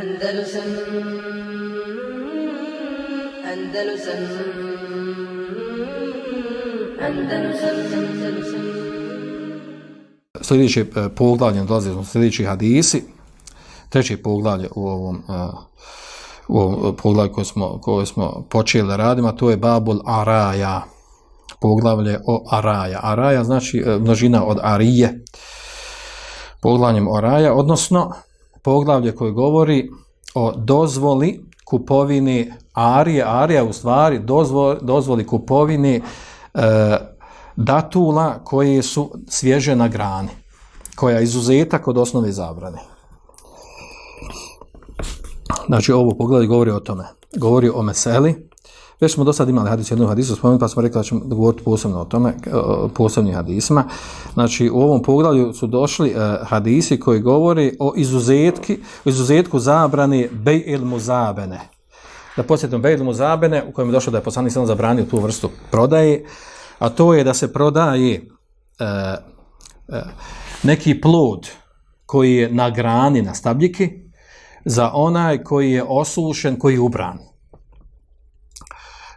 Andalusam Andalusam Andalusam Andalusam. Sljedeće e, poglavlje, dolaze smo sljedeći hadisi, treće poglavlje u ovom, e, u ovom poglavlju koje smo, koje smo počeli da radimo, to je Babul Araja, poglavlje o Araja. Araja znači e, množina od Arije, poglavljem Araja, odnosno poglavlje koje govori o dozvoli kupovini Arije, Arija u stvari dozvoli, dozvoli kupovini e, datula koje su svježe na grani, koja je izuzetak od osnove zabrane. Znači ovo poglavlje govori o tome. Govori o meseli. Već smo do sad imali hadis, jednu hadisu spomenuti, pa smo rekli da ćemo govoriti posebno o tome, o posebnim hadisima. Znači u ovom poglavlju su došli eh, hadisi koji govori o izuzetki, izuzetku zabrani bej il muzabene. Da posjetimo bej il muzabene u kojem je došlo da je poslanik samo zabranio tu vrstu prodaje, a to je da se prodaje eh, eh, neki plod koji je na grani, na stabljiki, za onaj koji je osušen, koji je ubran.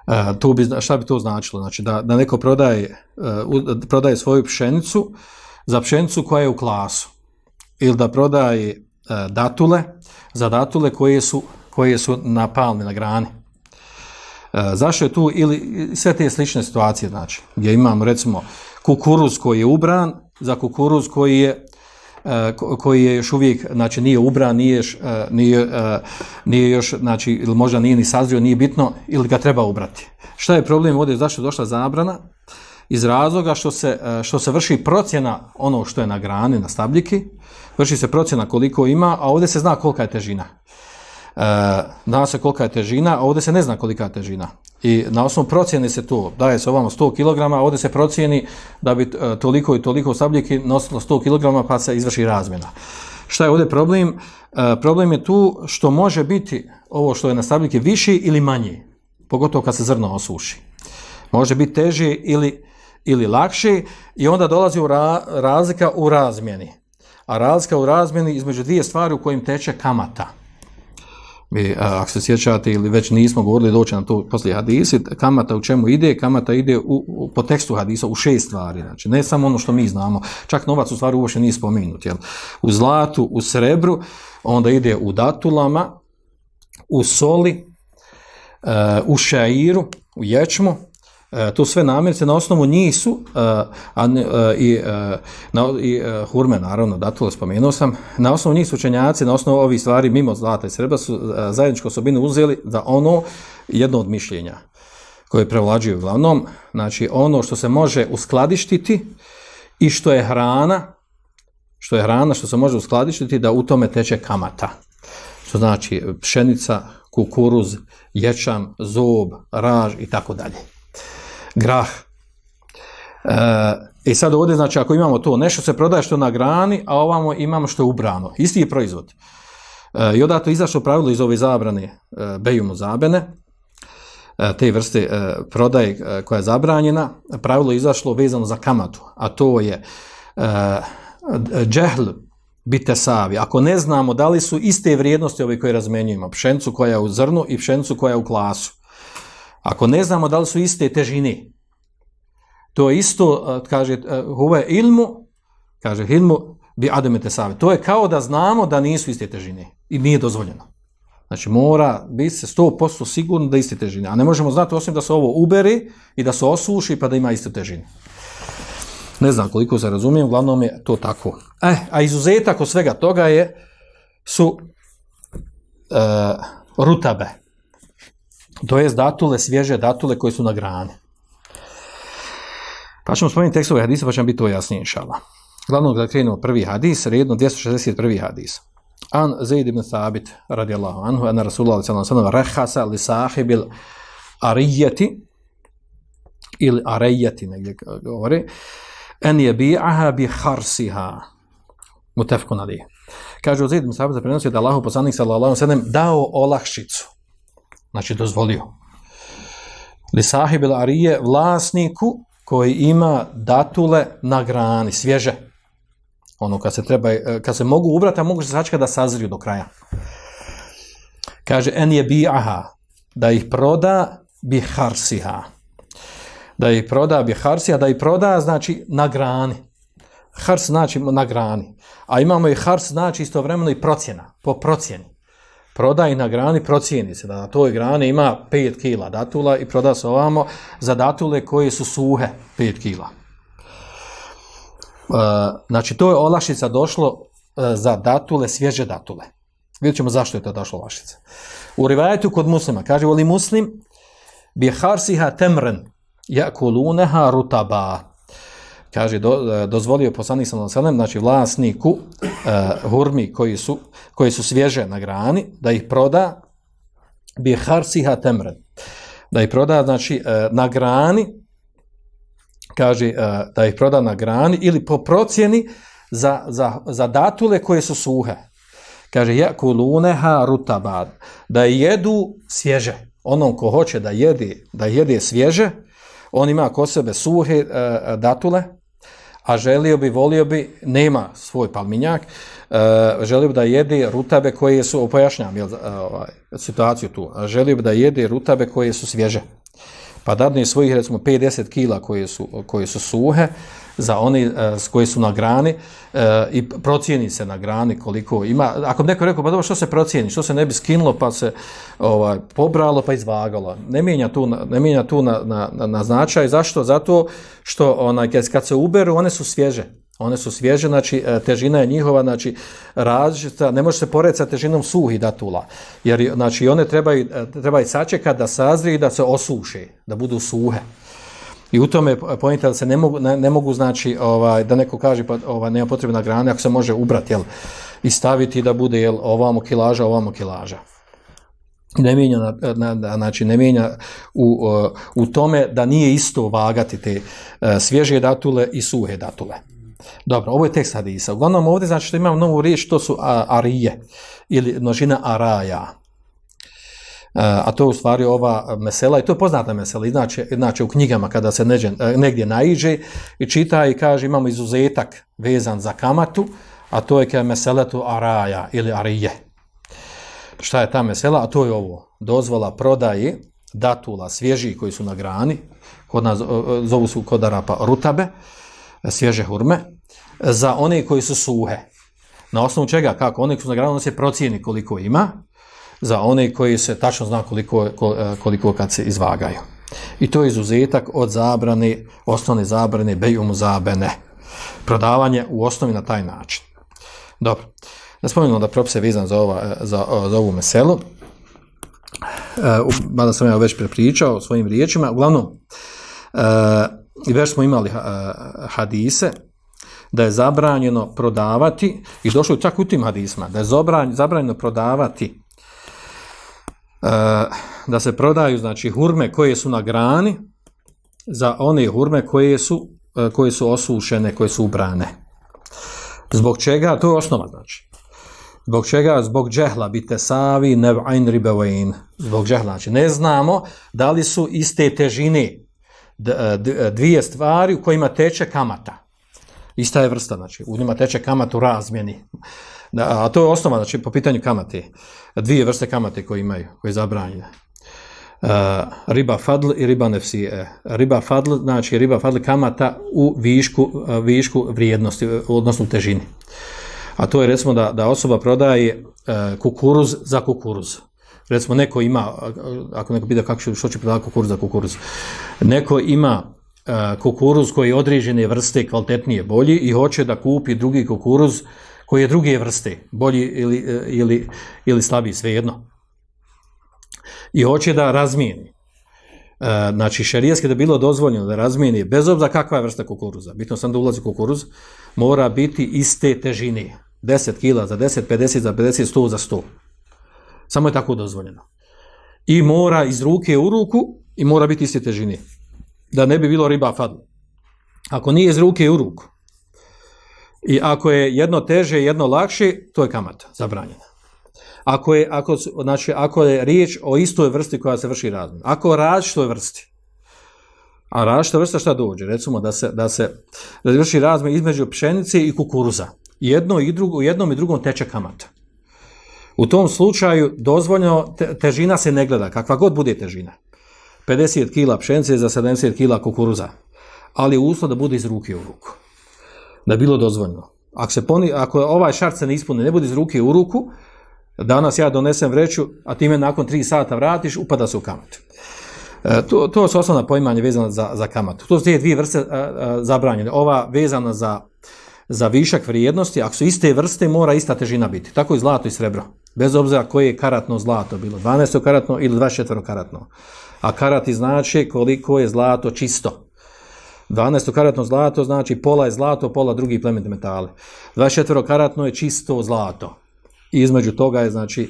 E, tu bi, šta bi to značilo? Znači da, da neko prodaje, e, prodaje svoju pšenicu za pšenicu koja je u klasu. Ili da prodaje e, datule za datule koje su, koje su na palmi, na grani. Zašto je tu, ili sve te slične situacije, znači, gdje imamo recimo kukuruz koji je ubran za kukuruz koji je koji je još uvijek, znači nije ubran, nije, e, nije, e, nije još, znači, ili možda nije ni sazrio, nije bitno, ili ga treba ubrati. Šta je problem ovdje, zašto je došla zabrana? Iz razloga što se, e, što se vrši procjena ono što je na grani, na stabljiki, vrši se procjena koliko ima, a ovdje se zna kolika je težina. E, zna se kolika je težina, a ovdje se ne zna kolika je težina. I na osnovu procjene se to, daje se ovamo 100 kg, ovdje se procjeni da bi e, toliko i toliko stabljiki nosilo 100 kg, pa se izvrši razmjena. Šta je ovdje problem? E, problem je tu što može biti ovo što je na stabljiki viši ili manji, pogotovo kad se zrno osuši. Može biti teži ili, ili lakši i onda dolazi u ra- razlika u razmjeni. A razlika u razmjeni između dvije stvari u kojim teče kamata. Mi, ako se sjećate ili već nismo govorili, doći nam to poslije hadisi, kamata u čemu ide? Kamata ide u, u, po tekstu hadisa u šest stvari, znači ne samo ono što mi znamo, čak novac u stvari uopće nije spominut, jel? U zlatu, u srebru, onda ide u datulama, u soli, e, u šairu, u ječmu, e, to sve namirnice na osnovu njih su e, e, i, na, i hurme naravno datule spomenuo sam. Na osnovu njih su učenjaci na osnovu ovih stvari mimo zlata i srebra su zajedničku osobinu uzeli za ono jedno od mišljenja koje prevlađuju uglavnom. Znači ono što se može uskladištiti i što je hrana što je hrana što se može uskladištiti da u tome teče kamata. Što znači pšenica, kukuruz, ječam, zob, raž i tako dalje. Grah. E, I sad ovdje, znači, ako imamo to, nešto se prodaje što na grani, a ovamo imamo što je ubrano. Isti je proizvod. E, I odato izašlo pravilo iz ove zabrane e, bejumu zabene, e, te vrste e, prodaje e, koja je zabranjena, pravilo je izašlo vezano za kamatu, a to je e, džehl bite savi. Ako ne znamo da li su iste vrijednosti ove koje razmenjujemo, pšenicu koja je u zrnu i pšenicu koja je u klasu, ako ne znamo da li su iste težine, to je isto, e, kaže, e, huve ilmu, kaže ilmu bi ademete savi. To je kao da znamo da nisu iste težine i nije dozvoljeno. Znači mora biti se 100% sigurno da iste težine. A ne možemo znati osim da se ovo uberi i da se osuši pa da ima iste težine. Ne znam koliko se razumijem, uglavnom je to tako. E, a izuzetak od svega toga je su e, rutabe. To jest datule, svježe datule koje su na grani. Pa ćemo spomenuti tekstove hadisa, pa će nam biti to jasnije, inšala. Glavno da krenemo prvi hadis, redno 261. hadis. An Zaid ibn Thabit radijallahu anhu, ana Rasulullah sallallahu alaihi sallam, rehasa li sahibil arijeti, ili arejeti negdje govori, en je bi'aha bi harsiha. Mutefkun ali. Kaže Zaid ibn Thabit prenosio da Allahu poslanik sallallahu alaihi sallam dao olakšicu. Znači dozvolio. Li sahibil arije vlasniku koji ima datule na grani, svježe. Ono kad se treba, kad se mogu ubrati, a mogu se sačekati da sazriju do kraja. Kaže, en je bi'aha, da ih proda bi harsiha. Da ih proda bi harsiha, da ih proda znači na grani. Hars znači na grani. A imamo i hars znači istovremeno i procjena, po procjeni. Proda ih na grani, procijeni se da na toj grani ima 5 kila datula i proda se ovamo za datule koje su suhe 5 kila. E, znači, to je olakšica došlo e, za datule, svježe datule. Vidjet ćemo zašto je to došlo olakšica. U rivajetu kod muslima, kaže, voli muslim, bi harsiha temren, jakuluneha rutaba. Kaže, do, e, dozvolio poslanik sallallahu alejhi znači vlasniku e, hurmi koji su, koji su svježe na grani, da ih proda bi harsiha temren. Da ih proda, znači, e, na grani, kaže, e, da ih proda na grani ili po procjeni za, za, za datule koje su suhe. Kaže, jakuluneha rutabad, da jedu svježe. Onom ko hoće da jede, da jede svježe, on ima kod sebe suhe e, datule, a želio bi, volio bi, nema svoj palminjak, e, želio bi da jede rutabe koje su, pojašnjam jel, e, ovaj, situaciju tu, želio bi da jede rutabe koje su svježe. Pa dadne svojih, recimo, 50 kila koje su, koje su suhe, za oni e, s koji su na grani e, i procijeni se na grani koliko ima. Ako bi neko rekao, pa dobro, što se procijeni, što se ne bi skinulo pa se ovaj, pobralo pa izvagalo. Ne mijenja tu, ne mijenja tu na, na, na, na značaj. Zašto? Zato što onaj, kad se uberu, one su svježe. One su svježe, znači e, težina je njihova, znači različita, ne može se porediti sa težinom suhih datula, jer znači one trebaju, e, trebaju sačekati da sazriju i da se osuše, da budu suhe. I u tome da se ne mogu, ne, ne mogu znači, ovaj, da neko kaže pa ovaj, nema potrebe na grane, ako se može ubrati, jel, i staviti da bude, jel, ovamo kilaža, ovamo kilaža. Ne mijenja, na, na, na- znači, ne mijenja u, uh, u tome da nije isto vagati te svježe datule i suhe datule. Dobro, ovo je tekst hadisa. Uglavnom ovdje znači što imamo novu riječ, to su arije ili množina araja. E, a to je u stvari ova mesela i to je poznata mesela, znači, znači u knjigama kada se e, negdje naiđe i čita i kaže imamo izuzetak vezan za kamatu, a to je kao meseletu araja ili arije. Šta je ta mesela? A to je ovo. Dozvola prodaje datula svježih koji su na grani, kod nas e, zovu su kod Arapa rutabe, svježe hurme, za one koji su suhe. Na osnovu čega? Kako? One koji su na se procijeni koliko ima, za one koji se tačno zna koliko, kol- e, koliko kad se izvagaju. I to je izuzetak od zabrane, osnovne zabrane, bejumu zabene. Prodavanje u osnovi na taj način. Dobro. Da spomenemo da propis je vezan za, ova, e, za, za ovu meselu. E, mada sam ja već prepričao svojim riječima. Uglavnom, e, i već smo imali ha- hadise da je zabranjeno prodavati, i došlo je čak u tim hadisma, da je zabranjeno, prodavati e, da se prodaju znači hurme koje su na grani za one hurme koje su, e, koje su osušene, koje su ubrane. Zbog čega? To je osnova znači. Zbog čega? Zbog džehla bite savi nev'ain ribevain. Zbog džehla. Znači, ne znamo da li su iste težine dvije stvari u kojima teče kamata. Ista je vrsta, znači, u njima teče kamat u razmjeni. A to je osnova, znači, po pitanju kamate. Dvije vrste kamate koje imaju, koje je zabranjene. Uh, riba fadl i riba nefsije. Riba fadl, znači riba fadl kamata u višku, višku vrijednosti, odnosno u težini. A to je recimo da, da osoba prodaje kukuruz za kukuruz. Recimo neko ima, ako neko pita kako će, što će prodavati kukuruz za kukuruz, neko ima uh, kukuruz koji je određene vrste kvalitetnije, bolji i hoće da kupi drugi kukuruz koji je druge vrste, bolji ili, uh, ili, ili slabiji, svejedno i hoće da razmijeni. E, znači, šerijetski da bi bilo dozvoljeno da razmijeni, bez obzira kakva je vrsta kukuruza, bitno sam da ulazi kukuruz, mora biti iste težine. 10 kila za 10, 50 za 50, 100 za 100. Samo je tako dozvoljeno. I mora iz ruke u ruku i mora biti iste težine. Da ne bi bilo riba fadl. Ako nije iz ruke u ruku i ako je jedno teže, jedno lakše, to je kamata, zabranjena. Ako je, ako, znači, ako je riječ o istoj vrsti koja se vrši razmjena. Ako o različitoj vrsti, a različita vrsta šta dođe? Recimo da se, da se, vrši razmjena između pšenice i kukuruza. Jedno i drugo, u jednom i drugom teče kamata. U tom slučaju dozvoljeno, te- težina se ne gleda, kakva god bude težina. 50 kila pšenice za 70 kila kukuruza. Ali uslov da bude iz ruke u ruku. Da je bilo dozvoljeno. Ako, se poni, ako ovaj šart se ne ispuni, ne bude iz ruke u ruku, danas ja donesem vreću, a ti me nakon 3 sata vratiš, upada se u kamatu. E, to, to su osnovna poimanja vezana za, za kamatu. To su te dvije vrste zabranjene. Ova vezana za, za višak vrijednosti, ako su iste vrste, mora ista težina biti. Tako i zlato i srebro. Bez obzira koje je karatno zlato bilo, 12 karatno ili 24 karatno. A karati znači koliko je zlato čisto. 12 karatno zlato znači pola je zlato, pola drugi plemenite metale. 24 karatno je čisto zlato. I između toga je znači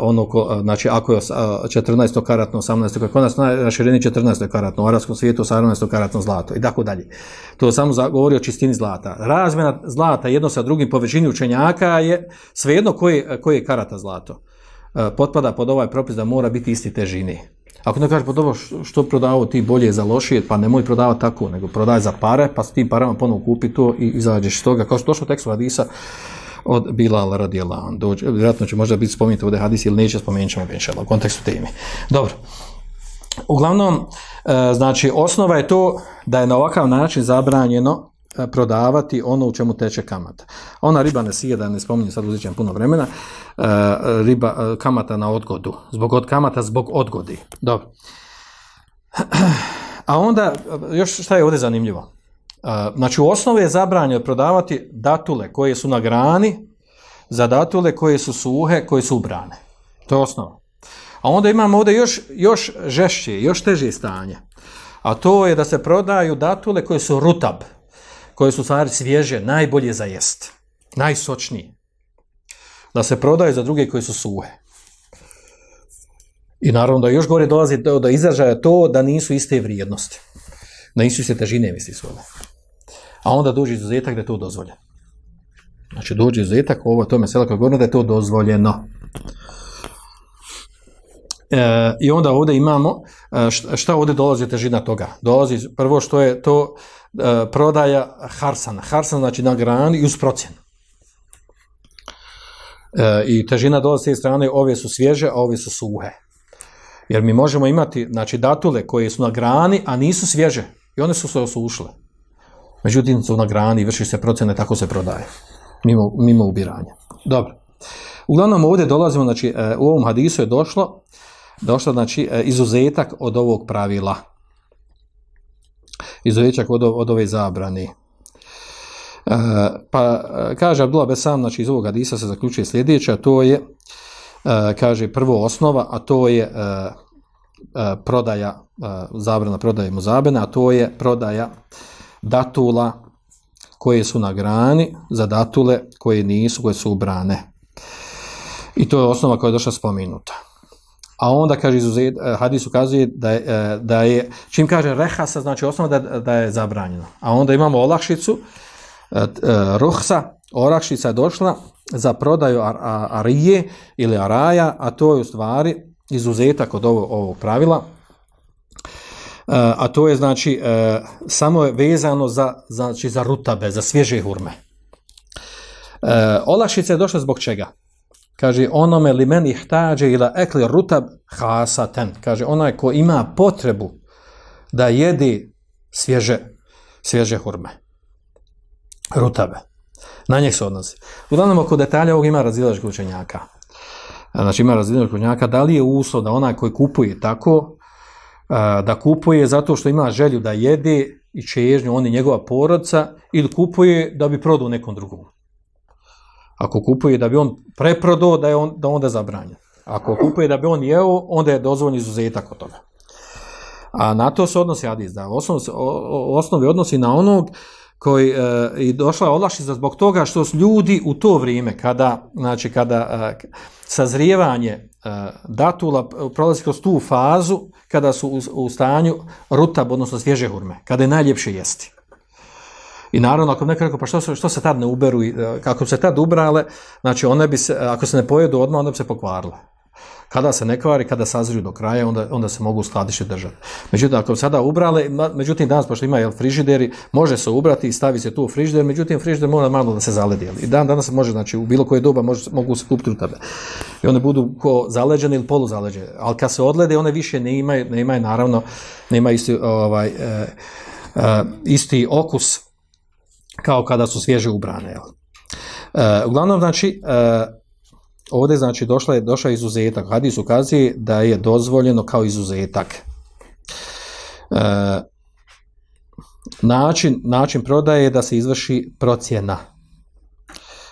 ono ko, e, znači ako je os- a, 14 karatno, 18 karatno, kod nas na širini 14 karatno, u arabskom svijetu 18 karatno zlato i tako dalje. To samo govori o čistini zlata. Razmjena zlata jedno sa drugim po većini učenjaka je svejedno koji, koji je karata zlato. E, Potpada pod ovaj propis da mora biti isti težini. Ako ne kažeš, pa dobro, što- prodavao ti bolje za lošije, pa nemoj prodavati tako, nego prodaj za pare, pa s tim parama ponovo kupi to i izađeš iz toga. Kao što došlo tekstu Hadisa od Bilal radijallahu anhu. Dođe, vjerojatno će možda biti spomenuti ovdje Hadis ili neće, spomenut ćemo u kontekstu teme. Dobro. Uglavnom, e, znači, osnova je to da je na ovakav način zabranjeno e, prodavati ono u čemu teče kamata. Ona riba ne sije, da ne spominjem, sad ćemo puno vremena, e, riba, kamata na odgodu, zbog od kamata zbog odgodi. Dobro. A onda, još šta je ovdje zanimljivo? Znači, u osnovi je zabranjeno prodavati datule koje su na grani za datule koje su suhe, koje su ubrane. To je osnova. A onda imamo ovdje još, još žešće, još teže stanje. A to je da se prodaju datule koje su rutab, koje su stvari svježe, najbolje za jest, najsočnije. Da se prodaju za druge koje su suhe. I naravno da još gore dolazi do, do izražaja to da nisu iste vrijednosti. Da nisu iste težine, misli svoje. A onda dođe izuzetak da je to dozvoljeno. Znači dođe izuzetak, ovo to je mesela koja da je to dozvoljeno. E, I onda ovdje imamo, e, šta ovdje dolazi težina toga? Dolazi prvo što je to e, prodaja harsana. Harsan znači na grani i uz procjenu. E, I težina dolazi s te strane, ove su svježe, a ove su suhe. Jer mi možemo imati znači, datule koje su na grani, a nisu svježe. I one su se osušile. Međutim, su na grani, vrši se procjene, tako se prodaje. Mimo, mimo ubiranja. Dobro. Uglavnom ovdje dolazimo, znači e, u ovom hadisu je došlo, došlo znači e, izuzetak od ovog pravila. Izuzetak od, od ove zabrane. E, pa kaže Abdullah Besam, znači iz ovog hadisa se zaključuje sljedeće, a to je, kaže prvo osnova, a to je prodaja, zabrana prodaje muzabena, a to je prodaja datula koje su na grani za datule koje nisu, koje su ubrane. I to je osnova koja je došla spomenuta. A onda kaže izuzet, eh, hadis ukazuje da je, eh, da je čim kaže rehasa, znači osnova da, da je zabranjeno. A onda imamo olakšicu, eh, ruhsa, olakšica je došla za prodaju arije ili araja, a to je u stvari izuzetak od ovo, ovog pravila, a to je znači e, samo je vezano za, znači, za rutabe, za svježe hurme. E, olakšica je došla zbog čega? Kaže, onome li meni htađe ila ekli rutab hasaten. Kaže, onaj ko ima potrebu da jedi svježe, svježe hurme. Rutabe. Na njih se odnosi. Uglavnom, oko detalja ovog ima razilaž učenjaka. Znači, ima razilaž učenjaka. Da li je uslov da onaj koji kupuje tako, da kupuje zato što ima želju da jede i čežnju, on i njegova porodica, ili kupuje da bi prodao nekom drugom. Ako kupuje da bi on preprodao, da je on, da onda zabranjen. Ako kupuje da bi on jeo, onda je dozvoljen izuzetak od toga. A na to se odnosi hadis, da osnov, osnovi odnosi na onog koji e, i došla je olakšica zbog toga što su ljudi u to vrijeme kada znači kada e, sazrijevanje e, datula prolazi kroz tu fazu kada su u, u stanju rutab odnosno svježe hurme kada je najljepše jesti. I naravno ako neko rekao pa što što se tad ne uberu i, e, kako se tad ubrale znači one bi se ako se ne pojedu odmah onda bi se pokvarile Kada se ne kvari, kada sazriju do kraja, onda, onda se mogu skladište držati. Međutim, ako sada ubrale, međutim, danas, pošto ima jel, frižideri, može se ubrati i stavi se tu u frižider, međutim, frižider mora malo da se zaledi. jel. I dan danas se može, znači, u bilo koje doba mogu se kupiti u tebe. I one budu ko zaleđene ili poluzaleđene. Ali kad se odlede, one više ne imaju, ne imaju naravno, ne imaju isti, ovaj, e, e, isti okus kao kada su svježe ubrane. Jel. E, uglavnom, znači, ovdje znači došla je došao izuzetak. Hadis ukazuje da je dozvoljeno kao izuzetak. E, način, način prodaje je da se izvrši procjena.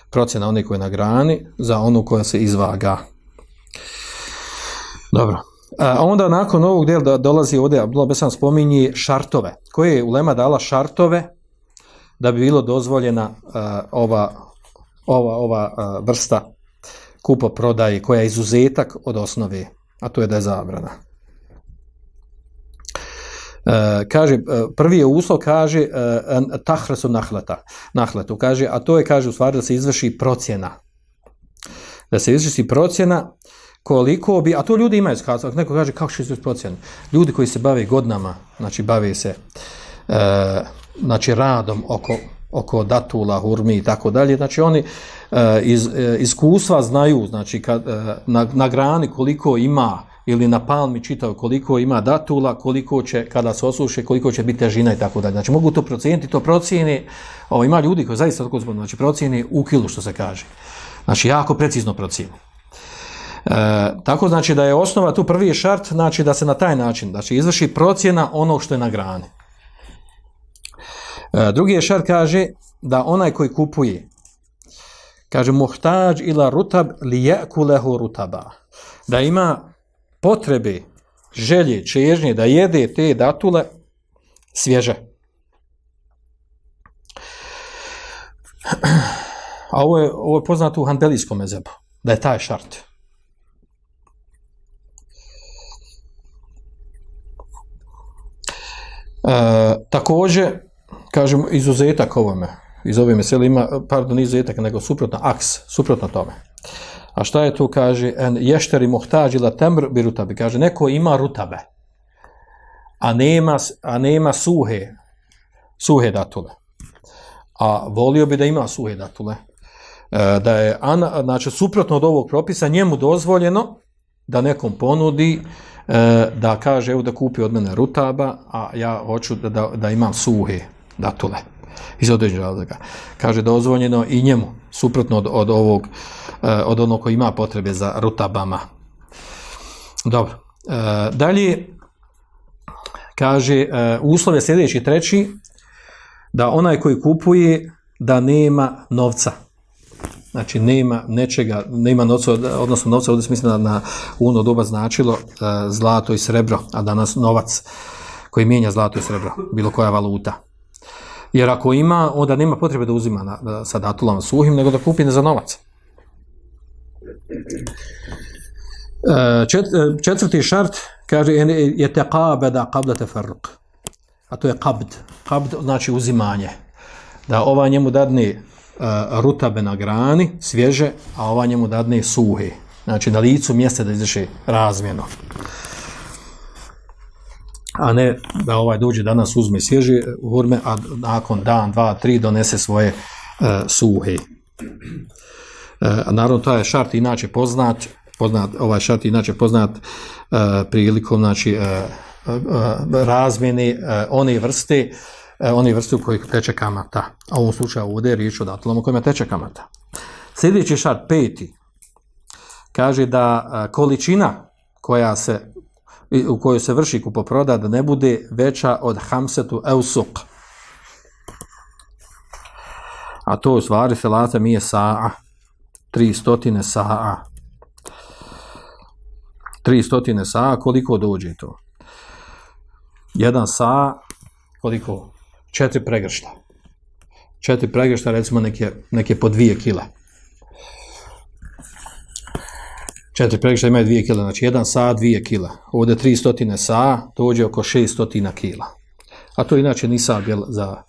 Procjena one koje je na grani za onu koja se izvaga. Dobro. A onda nakon ovog dela da dolazi ovdje, Abdullah Besan spominje šartove. Koje je Ulema dala šartove da bi bilo dozvoljena a, ova, ova, ova a, vrsta kupo prodaje koja je izuzetak od osnove, a to je da je zabrana. E, kaže, e, prvi je uslov, kaže, e, tahresu nahleta, nahletu, kaže, a to je, kaže, u stvari da se izvrši procjena. Da se izvrši procjena koliko bi, a to ljudi imaju skaz, ako neko kaže kako će se procjena, ljudi koji se bave godinama, znači bave se e, znači radom oko, oko datula, hurmi i tako dalje, znači oni e, iz e, iskustva znaju, znači kad, e, na, na grani koliko ima ili na palmi čitao koliko ima datula, koliko će, kada se osuše, koliko će biti težina i tako dalje. Znači mogu to procijeniti, to procijeni, ovo, ima ljudi koji zaista tako zbog, znači procijeni u kilu što se kaže. Znači jako precizno procijeni. E, tako znači da je osnova tu prvi šart, znači da se na taj način, znači izvrši procjena onog što je na grani. E, drugi je šart kaže da onaj koji kupuje, kaže muhtađ ila rutab li jekulehu rutaba, da ima potrebe, želje, čežnje da jede te datule svježe. A ovo je, ovo je poznato u handelijskom mezebu, da je taj šart. E, također, kažem, izuzetak ovome, iz ove mesele ima, pardon, izuzetak, nego suprotno, aks, suprotno tome. A šta je tu, kaže, en ješteri muhtađila temr bi rutabi, kaže, neko ima rutabe, a nema, a nema suhe, suhe datule. A volio bi da ima suhe datule. E, da je, ana, znači, suprotno od ovog propisa, njemu dozvoljeno da nekom ponudi e, da kaže, evo da kupi od mene rutaba, a ja hoću da, da, da imam suhe datule iz određenog razloga. Kaže dozvoljeno i njemu, suprotno od, od ovog, e, od onog koji ima potrebe za rutabama. Dobro. E, dalje, kaže, e, uslov je sljedeći, treći, da onaj koji kupuje, da nema novca. Znači, nema nečega, nema novca, odnosno novca, ovdje se na, na u ono doba značilo zlato i srebro, a danas novac koji mijenja zlato i srebro, bilo koja valuta. Jer ako ima, onda nema potrebe da uzima na, da, sa datulama suhim, nego da kupi za novac. Čet, četvrti šart kaže je teqabeda qabla tafarruq. A to je qabd. Qabd znači uzimanje. Da ova njemu dadne uh, rutabe na grani, svježe, a ova njemu dadne suhe. Znači na licu mjesta da izvrši razmjeno a ne da ovaj dođe danas uzme svježe hurme, a nakon dan, dva, tri donese svoje uh, suhe. Uh, naravno, to je šart inače poznat, poznat ovaj šart inače poznat uh, prilikom znači, uh, uh, razmjene uh, one vrste one vrste u kojoj teče kamata. A u ovom slučaju ovdje je riječ o datulama kojima teče kamata. Sljedeći šart, peti, kaže da količina koja se u kojoj se vrši kupoproda da ne bude veća od hamsetu eusuk. A to u stvari selata mi je sa'a. Tri stotine sa'a. Tri stotine sa'a, koliko dođe to? Jedan sa'a, koliko? Četiri pregršta. Četiri pregršta, recimo neke, neke po dvije kile. Četiri pregršta imaju dvije kila, znači jedan sa dvije kila. Ovdje tri stotine sa, dođe oko šest stotina kila. A to inače nisab jel, za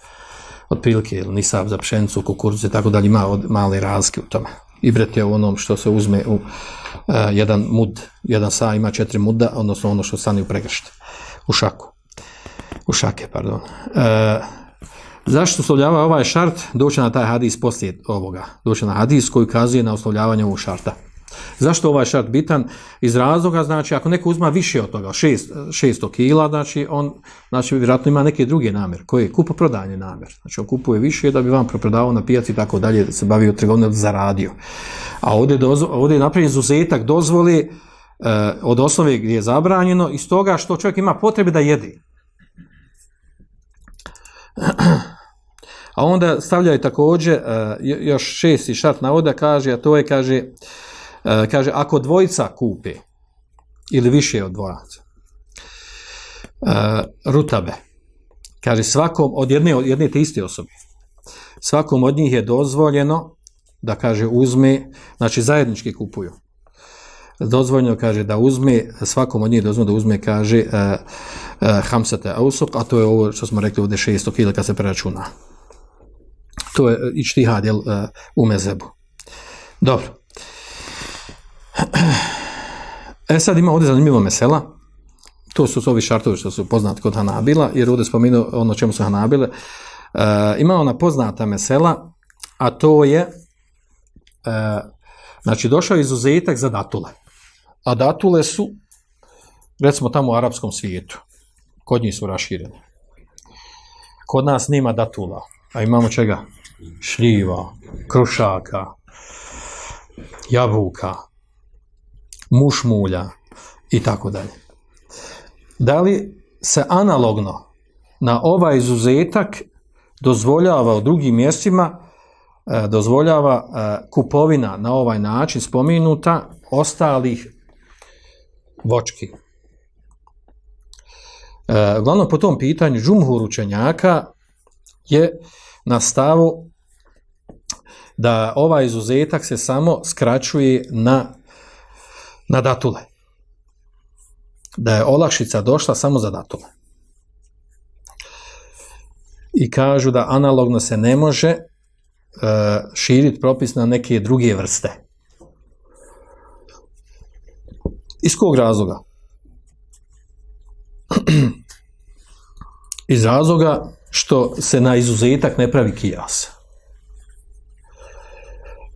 otprilike, jel, nisab za pšenicu, kukuruzu tako dalje, ima od, male razlike u tome. I bret je u onom što se uzme u, jedan mud, jedan sa ima četiri muda, odnosno ono što stane u pregršt, u šaku. U šake, pardon. E, zašto uslovljava ovaj šart? Doći na taj hadis poslije ovoga. Doći na hadis koji kazuje na uslovljavanje ovog šarta. Zašto ovaj šart bitan? Iz razloga, znači, ako neko uzma više od toga, 600 kila, znači, on, znači, vjerojatno ima neke druge namjer, koje je kupoprodajni namjer. Znači, on kupuje više da bi vam preprodavao na pijaci i tako dalje, da se bavio trgovinom, zaradio. A ovdje, dozvo, ovdje je napravljen izuzetak dozvoli eh, od osnove gdje je zabranjeno, iz toga što čovjek ima potrebe da jedi. A onda stavljaju također, eh, još šesti šart navoda, kaže, a to je, kaže, E, kaže, ako dvojica kupe, ili više od dvojaca, e, rutabe, kaže, svakom od jedne, jedne te iste osobe, svakom od njih je dozvoljeno da, kaže, uzme, znači zajednički kupuju, dozvoljeno, kaže, da uzme, svakom od njih dozvoljeno da uzme, kaže, uh, uh, ausok, a to je ovo što smo rekli ovdje 600 kila kad se preračuna. To je i štihad, jel, uh, u mezebu. Dobro. E sad ima ovdje zanimljivo mesela, to su ovi šartovi što su poznati kod Hanabila, jer ovdje spominu ono čemu su Hanabile. E, ima ona poznata mesela, a to je, e, znači došao je izuzetak za datule. A datule su, recimo tamo u arapskom svijetu, kod njih su raširene. Kod nas nema datula, a imamo čega? Šljiva, krušaka, jabuka, mušmulja i tako dalje. Da li se analogno na ovaj izuzetak dozvoljava u drugim mjestima e, dozvoljava e, kupovina na ovaj način spominuta ostalih vočki. E, uglavnom po tom pitanju džumhur učenjaka je na stavu da ovaj izuzetak se samo skraćuje na na datule. Da je olakšica došla samo za datule. I kažu da analogno se ne može uh, širiti propis na neke druge vrste. Iz kog razloga? Iz razloga što se na izuzetak ne pravi kijas.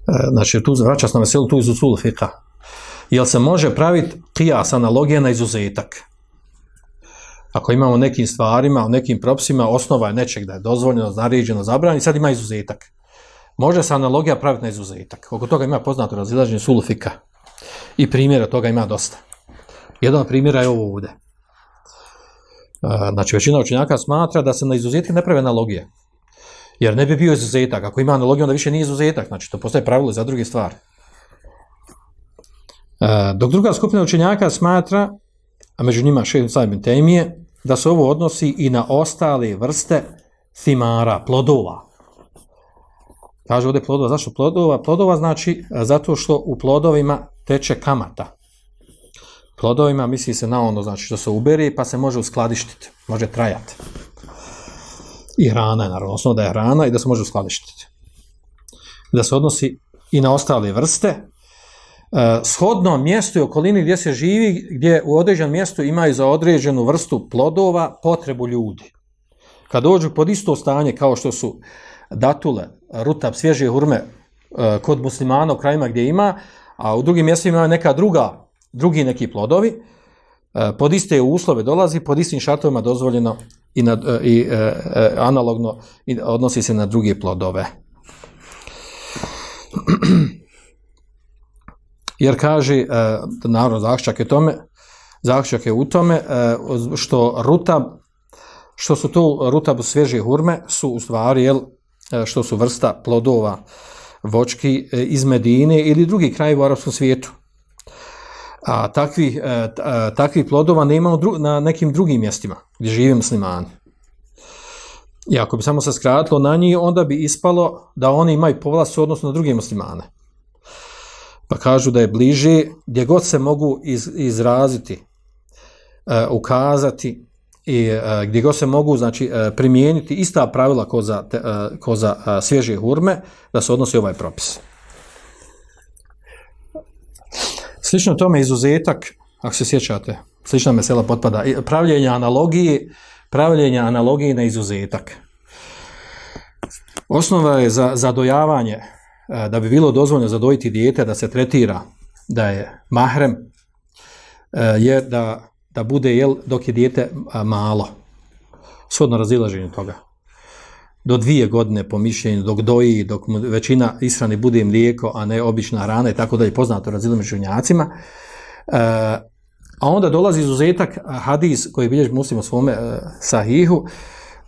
E, znači, tu vraća se na veselu, tu iz usul fika jel se može praviti kijas analogija na izuzetak. Ako imamo nekim stvarima, u nekim propisima, osnova je nečeg da je dozvoljeno, naređeno, zabranjeno, sad ima izuzetak. Može se analogija praviti na izuzetak. Oko toga ima poznato razilaženje sulfika. I primjera toga ima dosta. Jedan od primjera je ovo ovdje. Znači, većina učenjaka smatra da se na izuzetke ne prave analogije. Jer ne bi bio izuzetak. Ako ima analogiju, onda više nije izuzetak. Znači, to postaje pravilo za druge stvari. E, dok druga skupina učenjaka smatra, a među njima šehin sajmin temije, da se ovo odnosi i na ostale vrste thimara, plodova. Kaže ovdje plodova, zašto plodova? Plodova znači e, zato što u plodovima teče kamata. Plodovima misli se na ono znači što se uberi pa se može uskladištiti, može trajati. I hrana je naravno, osnovno da je hrana i da se može uskladištiti. Da se odnosi i na ostale vrste, shodno mjestu i okolini gdje se živi, gdje u određenom mjestu imaju za određenu vrstu plodova potrebu ljudi. Kad dođu pod isto stanje kao što su datule, rutab, svježe hurme e, kod muslimana u krajima gdje ima, a u drugim mjestima ima neka druga, drugi neki plodovi, e, pod iste uslove dolazi, pod istim šartovima dozvoljeno i, i analogno odnosi se na druge plodove. jer kaže, e, naravno zaključak je tome, zaključak je u tome e, što rutab, što su to rutabu svježe hurme su u stvari, jel, e, što su vrsta plodova vočki iz Medine ili drugi kraj u arapskom svijetu. A takvi, takvi plodova nema na nekim drugim mjestima gdje žive muslimani. I ako bi samo se skratilo na njih, onda bi ispalo da oni imaju povlast u odnosu na druge muslimane pa kažu da je bliže gdje god se mogu iz, izraziti, uh, ukazati i uh, gdje god se mogu znači uh, primijeniti ista pravila ko za, te, uh, ko za uh, svježe hurme, da se odnosi ovaj propis. Slično tome izuzetak, ako se sjećate, slična mesela potpada, pravljenje analogije, pravljenje analogije na izuzetak. Osnova je za, dojavanje, e, da bi bilo dozvoljeno zadojiti dijete, da se tretira da je mahrem, e, je da, da bude jel, dok je dijete malo. Shodno razilaženje toga. Do dvije godine po mišljenju, dok doji, dok mu većina ishrane bude mlijeko, a ne obična hrana i tako da je poznato razilaženje učenjacima. E, a onda dolazi izuzetak hadis koji bilježi muslim u svome e, sahihu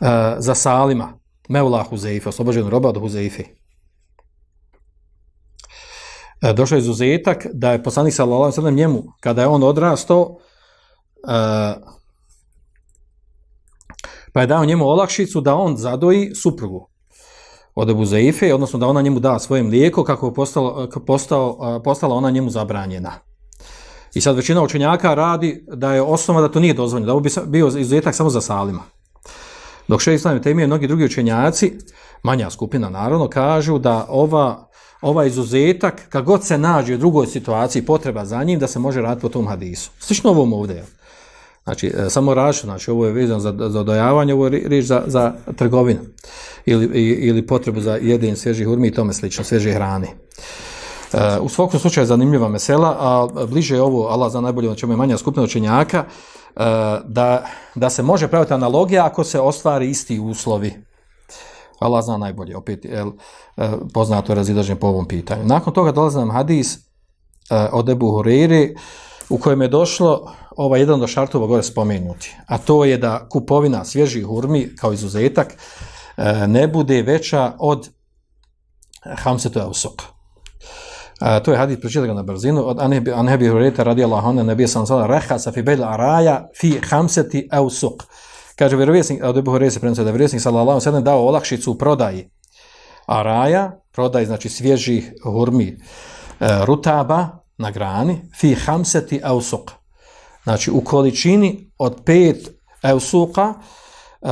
e, za salima, Mevla Huzeife, oslobođen roba od Huzeife. E, došao je izuzetak da je poslanik sallallahu alejhi njemu kada je on odrastao e, pa je dao njemu olakšicu da on zadoji suprugu od Ebu Zeife, odnosno da ona njemu da svoje mlijeko kako je postalo, postao, postala ona njemu zabranjena. I sad većina učenjaka radi da je osnova da to nije dozvoljeno, da ovo bi bio izuzetak samo za salima. Dok še islam temi i mnogi drugi učenjaci, manja skupina naravno, kažu da ova, ova izuzetak, kad god se nađe u drugoj situaciji potreba za njim, da se može raditi po tom hadisu. Slično ovom ovdje. Znači, e, samo raš, znači ovo je vezano za, za dojavanje, ovo je riječ za, za trgovinu ili, ili potrebu za jedin svježih urmi i tome slično, svježe hrane. E, u svakom slučaju zanimljiva mesela, a bliže je ovo, Allah za najbolje, na čemu je manja skupina učenjaka, e, da, da se može praviti analogija ako se ostvari isti uslovi. Allah zna najbolje, opet jel, poznato je po ovom pitanju. Nakon toga dolazi nam hadis od Ebu Hureyri, u kojem je došlo ovaj jedan do šartova gore spomenuti, a to je da kupovina svježih hurmi kao izuzetak e, ne bude veća od hamsetu eusok. E, to je hadis, pročitali ga na brzinu, od Anebi Hureta radi Allah, on ne bio sam sada reha sa fi bel araja fi hamseti eusok. Kaže, vjerovjesnik, od Ebu Hureta se prenosi da vjerovjesnik sallallahu sallam dao olakšicu u prodaji araja, prodaji znači svježih hurmi, e, rutaba, na grani, fi hamseti eusuk. Znači, u količini od pet eusuka, uh,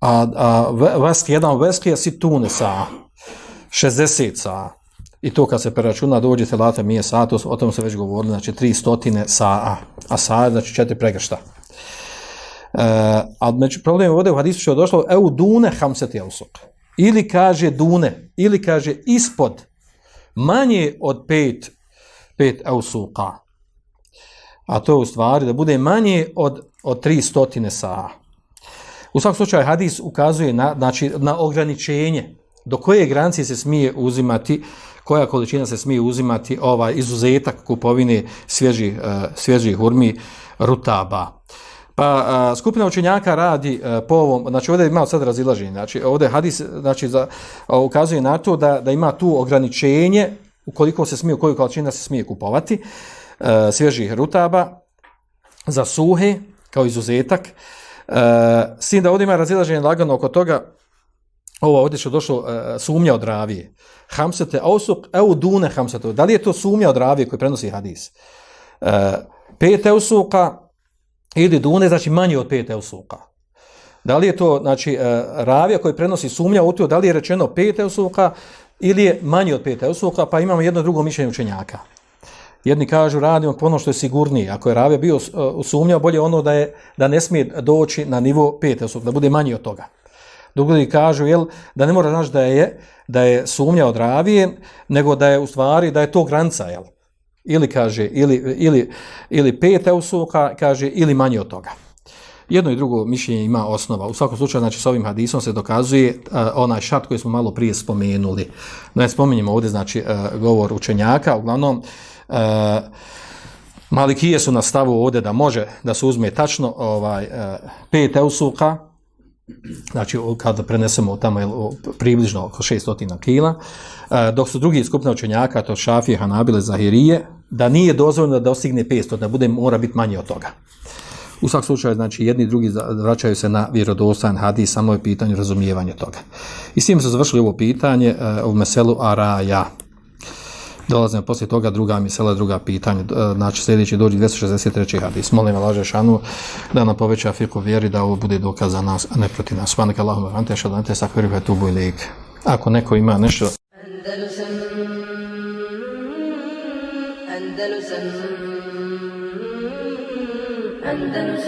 a, a veski, jedan veski je situne sa 60 sa. I to kad se preračuna dođete late mije sa, to, o tom se već govorili, znači 300 sa, a sa je znači četiri pregršta. Uh, a među problem je ovdje u hadisu što je došlo, eu dune hamseti eusuk. Ili kaže dune, ili kaže ispod manje od pet, pet ausuka. A to je u stvari da bude manje od, od tri stotine sa. U svakom slučaju hadis ukazuje na, znači, na ograničenje do koje granice se smije uzimati, koja količina se smije uzimati ovaj izuzetak kupovine svježih, uh, svježih hurmi rutaba. Pa a, skupina učenjaka radi a, po ovom, znači ovdje ima sad razilaženje, znači ovdje hadis znači, za, a, ukazuje na to da, da ima tu ograničenje u koliko se smije, u koju količina se smije kupovati a, svježih rutaba za suhe kao izuzetak. A, s tim da ovdje ima razilaženje lagano oko toga, ovo ovdje što došlo sumnja od ravije. Hamsete ausuk, eu dune hamsete. Da li je to sumnja od ravije koji prenosi hadis? Pet eusuka, ili dune, znači manje od pet eusuka. Da li je to, znači, e, ravija koji prenosi sumnja u to, da li je rečeno pet eusuka ili je manje od pet eusuka, pa imamo jedno drugo mišljenje učenjaka. Jedni kažu, radimo po ono što je sigurnije. Ako je ravija bio uh, sumnjao, bolje ono da je da ne smije doći na nivo pet eusuka, da bude manje od toga. Drugi kažu, jel, da ne mora znači da je, da je sumnja od ravije, nego da je u stvari, da je to granca, jel? Ili kaže ili, ili, ili pet eusuka, kaže ili manje od toga. Jedno i drugo mišljenje ima osnova. U svakom slučaju, znači, s ovim hadisom se dokazuje uh, onaj šart koji smo malo prije spomenuli. Ne spominjemo ovdje, znači, uh, govor učenjaka. Uglavnom, uh, Malikije su na stavu ovdje da može da se uzme tačno ovaj, pet eusuka, znači kada prenesemo tamo je približno oko 600 kila, dok su drugi skupne učenjaka, to Šafije, Hanabile, Zahirije, da nije dozvoljeno da dostigne 500, da bude mora biti manje od toga. U svakom slučaju, znači, jedni i drugi vraćaju se na vjerodostan hadis, samo je pitanje razumijevanja toga. I s tim se završili ovo pitanje u meselu Araja. Dolazimo poslije toga druga mesela, druga pitanja. Znači, sljedeći dođi 263. hadis. Molim Allah šanu da nam poveća fiku vjeri, da ovo bude dokaz za nas, a ne protiv nas. Svanika Allahumma vante, šadante, sakveri, tubu i lik. Ako neko ima nešto... Andalusam Andalusam Andalusam